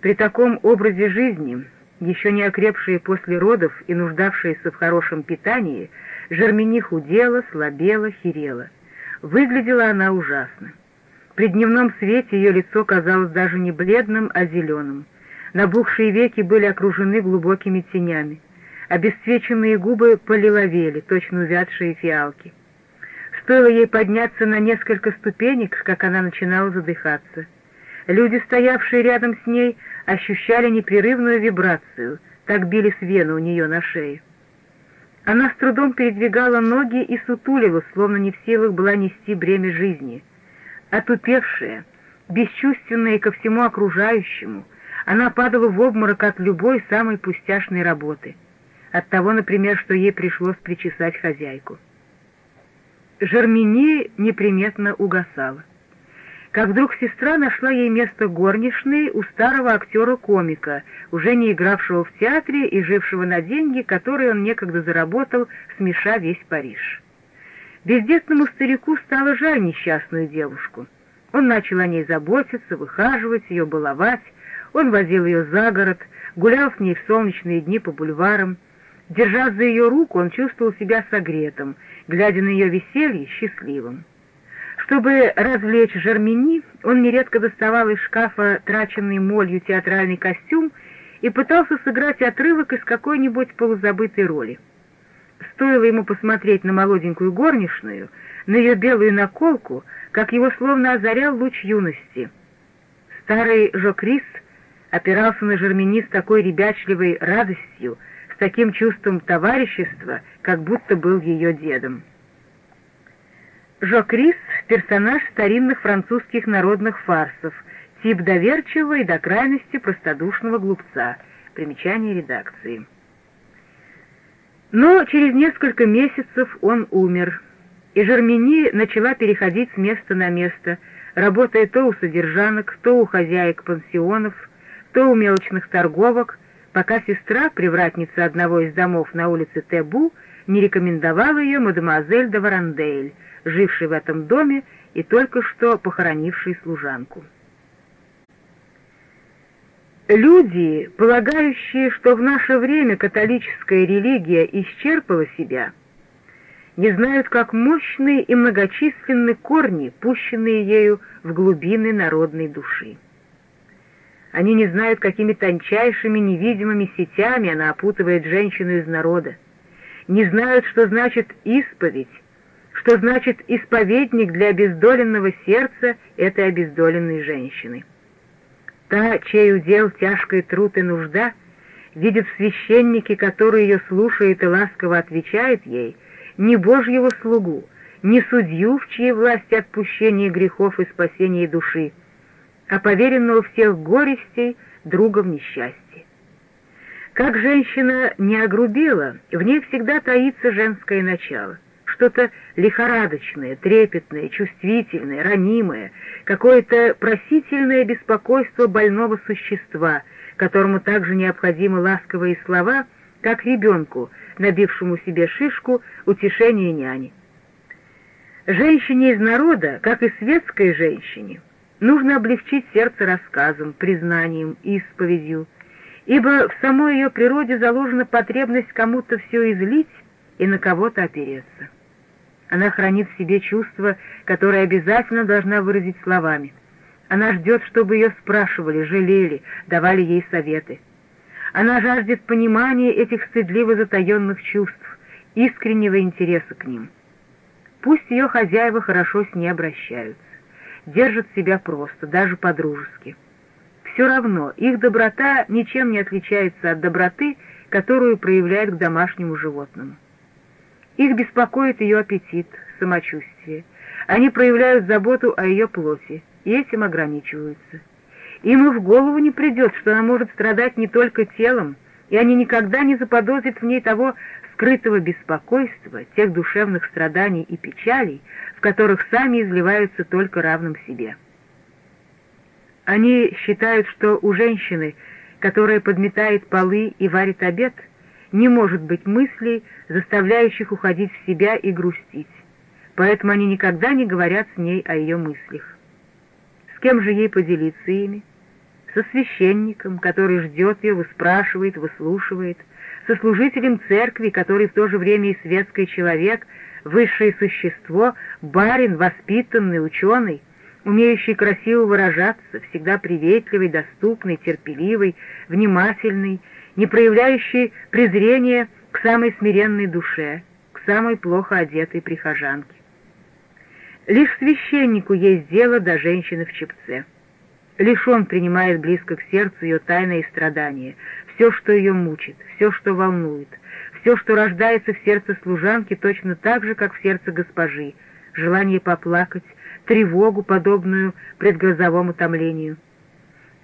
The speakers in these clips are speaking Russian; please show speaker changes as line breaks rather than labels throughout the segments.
При таком образе жизни, еще не окрепшие после родов и нуждавшиеся в хорошем питании, Жермени худела, слабела, херела. Выглядела она ужасно. При дневном свете ее лицо казалось даже не бледным, а зеленым. Набухшие веки были окружены глубокими тенями. Обесцвеченные губы полиловели, точно увядшие фиалки. Стоило ей подняться на несколько ступенек, как она начинала задыхаться. Люди, стоявшие рядом с ней, ощущали непрерывную вибрацию, так бились вены у нее на шее. Она с трудом передвигала ноги и сутулилась, словно не в силах была нести бремя жизни. Отупевшая, бесчувственная ко всему окружающему, она падала в обморок от любой самой пустяшной работы. От того, например, что ей пришлось причесать хозяйку. Жермени неприметно угасала. Как вдруг сестра нашла ей место горничной у старого актера-комика, уже не игравшего в театре и жившего на деньги, которые он некогда заработал, смеша весь Париж. Бездетному старику стало жаль несчастную девушку. Он начал о ней заботиться, выхаживать ее, баловать. Он возил ее за город, гулял с ней в солнечные дни по бульварам. Держась за ее руку, он чувствовал себя согретым, глядя на ее веселье, счастливым. Чтобы развлечь Жермени, он нередко доставал из шкафа траченный молью театральный костюм и пытался сыграть отрывок из какой-нибудь полузабытой роли. Стоило ему посмотреть на молоденькую горничную, на ее белую наколку, как его словно озарял луч юности. Старый Жокрис опирался на Жермени с такой ребячливой радостью, с таким чувством товарищества, как будто был ее дедом. Жокрис — персонаж старинных французских народных фарсов, тип доверчивого и до крайности простодушного глупца. Примечание редакции. Но через несколько месяцев он умер, и Жермени начала переходить с места на место, работая то у содержанок, то у хозяек пансионов, то у мелочных торговок, пока сестра, привратница одного из домов на улице Тебу, не рекомендовала ее мадемуазель де Варандель, жившей в этом доме и только что похоронившей служанку. Люди, полагающие, что в наше время католическая религия исчерпала себя, не знают, как мощные и многочисленны корни, пущенные ею в глубины народной души. Они не знают, какими тончайшими невидимыми сетями она опутывает женщину из народа, не знают, что значит исповедь, что значит исповедник для обездоленного сердца этой обездоленной женщины. Та, чей удел тяжкий труд и нужда, видит в священнике, который ее слушает и ласково отвечает ей, не Божьего слугу, не судью, в чьей власти отпущение грехов и спасение души, а поверенного всех горестей друга в несчастье. Как женщина не огрубела, в ней всегда таится женское начало — что-то лихорадочное, трепетное, чувствительное, ранимое, какое-то просительное беспокойство больного существа, которому также необходимы ласковые слова, как ребенку, набившему себе шишку, утешение няни. Женщине из народа, как и светской женщине, нужно облегчить сердце рассказом, признанием, исповедью, ибо в самой ее природе заложена потребность кому-то все излить и на кого-то опереться. Она хранит в себе чувство, которое обязательно должна выразить словами. Она ждет, чтобы ее спрашивали, жалели, давали ей советы. Она жаждет понимания этих стыдливо затаенных чувств, искреннего интереса к ним. Пусть ее хозяева хорошо с ней обращаются, держат себя просто, даже по-дружески. Все равно их доброта ничем не отличается от доброты, которую проявляет к домашнему животному. Их беспокоит ее аппетит, самочувствие. Они проявляют заботу о ее плоти, и этим ограничиваются. Им и в голову не придет, что она может страдать не только телом, и они никогда не заподозрят в ней того скрытого беспокойства, тех душевных страданий и печалей, в которых сами изливаются только равным себе. Они считают, что у женщины, которая подметает полы и варит обед — не может быть мыслей, заставляющих уходить в себя и грустить, поэтому они никогда не говорят с ней о ее мыслях. С кем же ей поделиться ими? со священником, который ждет ее, выспрашивает, выслушивает, со служителем церкви, который в то же время и светский человек, высшее существо, барин, воспитанный, ученый, умеющий красиво выражаться, всегда приветливый, доступный, терпеливый, внимательный, не проявляющий презрения к самой смиренной душе, к самой плохо одетой прихожанке. Лишь священнику есть дело до женщины в чепце. Лишь он принимает близко к сердцу ее тайные страдания, все, что ее мучит, все, что волнует, все, что рождается в сердце служанки, точно так же, как в сердце госпожи, желание поплакать, тревогу, подобную предгрозовому томлению.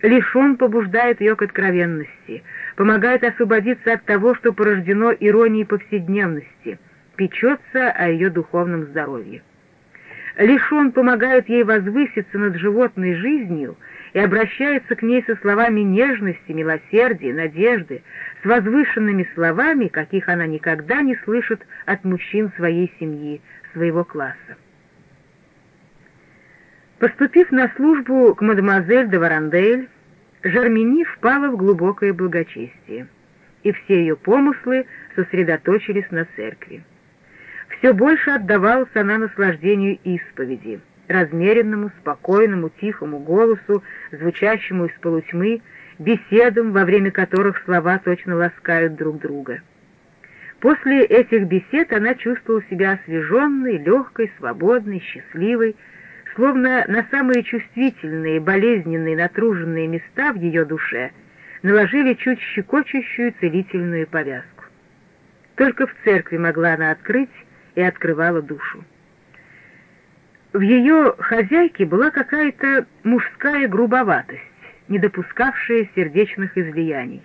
Лишь он побуждает ее к откровенности, помогает освободиться от того, что порождено иронией повседневности, печется о ее духовном здоровье. Лишь он помогает ей возвыситься над животной жизнью и обращается к ней со словами нежности, милосердия, надежды, с возвышенными словами, каких она никогда не слышит от мужчин своей семьи, своего класса. Поступив на службу к мадемуазель де Варандель, Жармини впала в глубокое благочестие, и все ее помыслы сосредоточились на церкви. Все больше отдавалась она наслаждению исповеди, размеренному, спокойному, тихому голосу, звучащему из полутьмы, беседам, во время которых слова точно ласкают друг друга. После этих бесед она чувствовала себя освеженной, легкой, свободной, счастливой, словно на самые чувствительные, болезненные, натруженные места в ее душе наложили чуть щекочущую целительную повязку. Только в церкви могла она открыть и открывала душу. В ее хозяйке была какая-то мужская грубоватость, не допускавшая сердечных излияний.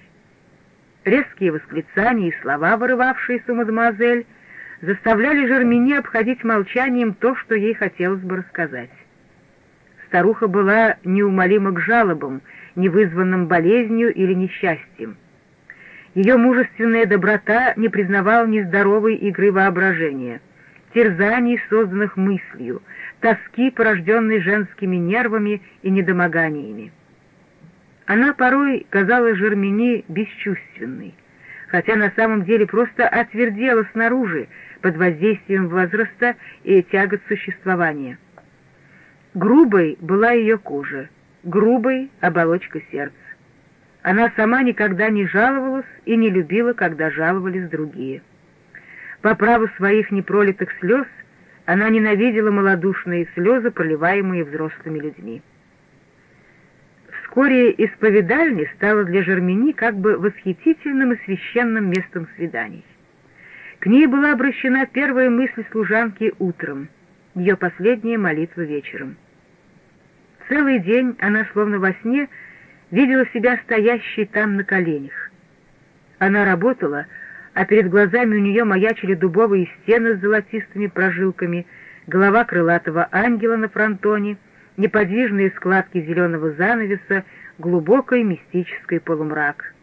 Резкие восклицания и слова, вырывавшиеся мадемуазель, заставляли Жермени обходить молчанием то, что ей хотелось бы рассказать. Старуха была неумолима к жалобам, не вызванным болезнью или несчастьем. Ее мужественная доброта не признавала нездоровой игры воображения, терзаний, созданных мыслью, тоски, порожденной женскими нервами и недомоганиями. Она порой казалась Жермени бесчувственной, хотя на самом деле просто отвердела снаружи под воздействием возраста и тягот существования. Грубой была ее кожа, грубой оболочка сердца. Она сама никогда не жаловалась и не любила, когда жаловались другие. По праву своих непролитых слез она ненавидела малодушные слезы, проливаемые взрослыми людьми. Вскоре исповедальня стала для Жермени как бы восхитительным и священным местом свиданий. К ней была обращена первая мысль служанки утром — ее последняя молитва вечером. Целый день она, словно во сне, видела себя стоящей там на коленях. Она работала, а перед глазами у нее маячили дубовые стены с золотистыми прожилками, голова крылатого ангела на фронтоне, неподвижные складки зеленого занавеса, глубокий мистический полумрак.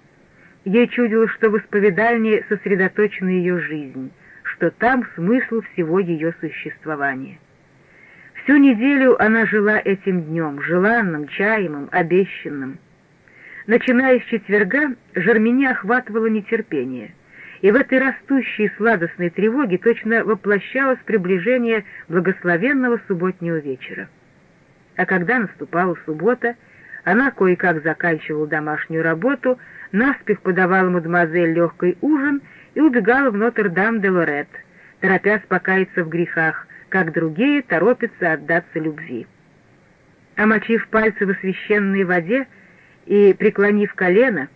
Ей чудилось, что в исповедальне сосредоточена ее жизнь — что там смысл всего ее существования. Всю неделю она жила этим днем, желанным, чаемым, обещанным. Начиная с четверга, Жермени охватывало нетерпение, и в этой растущей сладостной тревоге точно воплощалось приближение благословенного субботнего вечера. А когда наступала суббота, она кое-как заканчивала домашнюю работу, наспех подавала мадемуазель легкий ужин — и убегала в Нотр-Дам-де-Лорет, торопясь покаяться в грехах, как другие торопятся отдаться любви. Омочив пальцы в освященной воде и преклонив колено,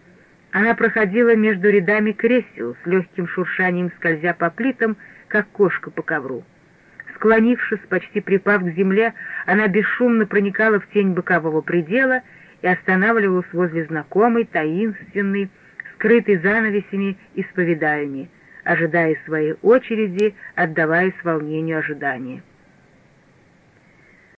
она проходила между рядами кресел с легким шуршанием, скользя по плитам, как кошка по ковру. Склонившись, почти припав к земле, она бесшумно проникала в тень бокового предела и останавливалась возле знакомой, таинственной, скрытый занавесями исповедальни, ожидая своей очереди, отдаваясь волнению ожидания.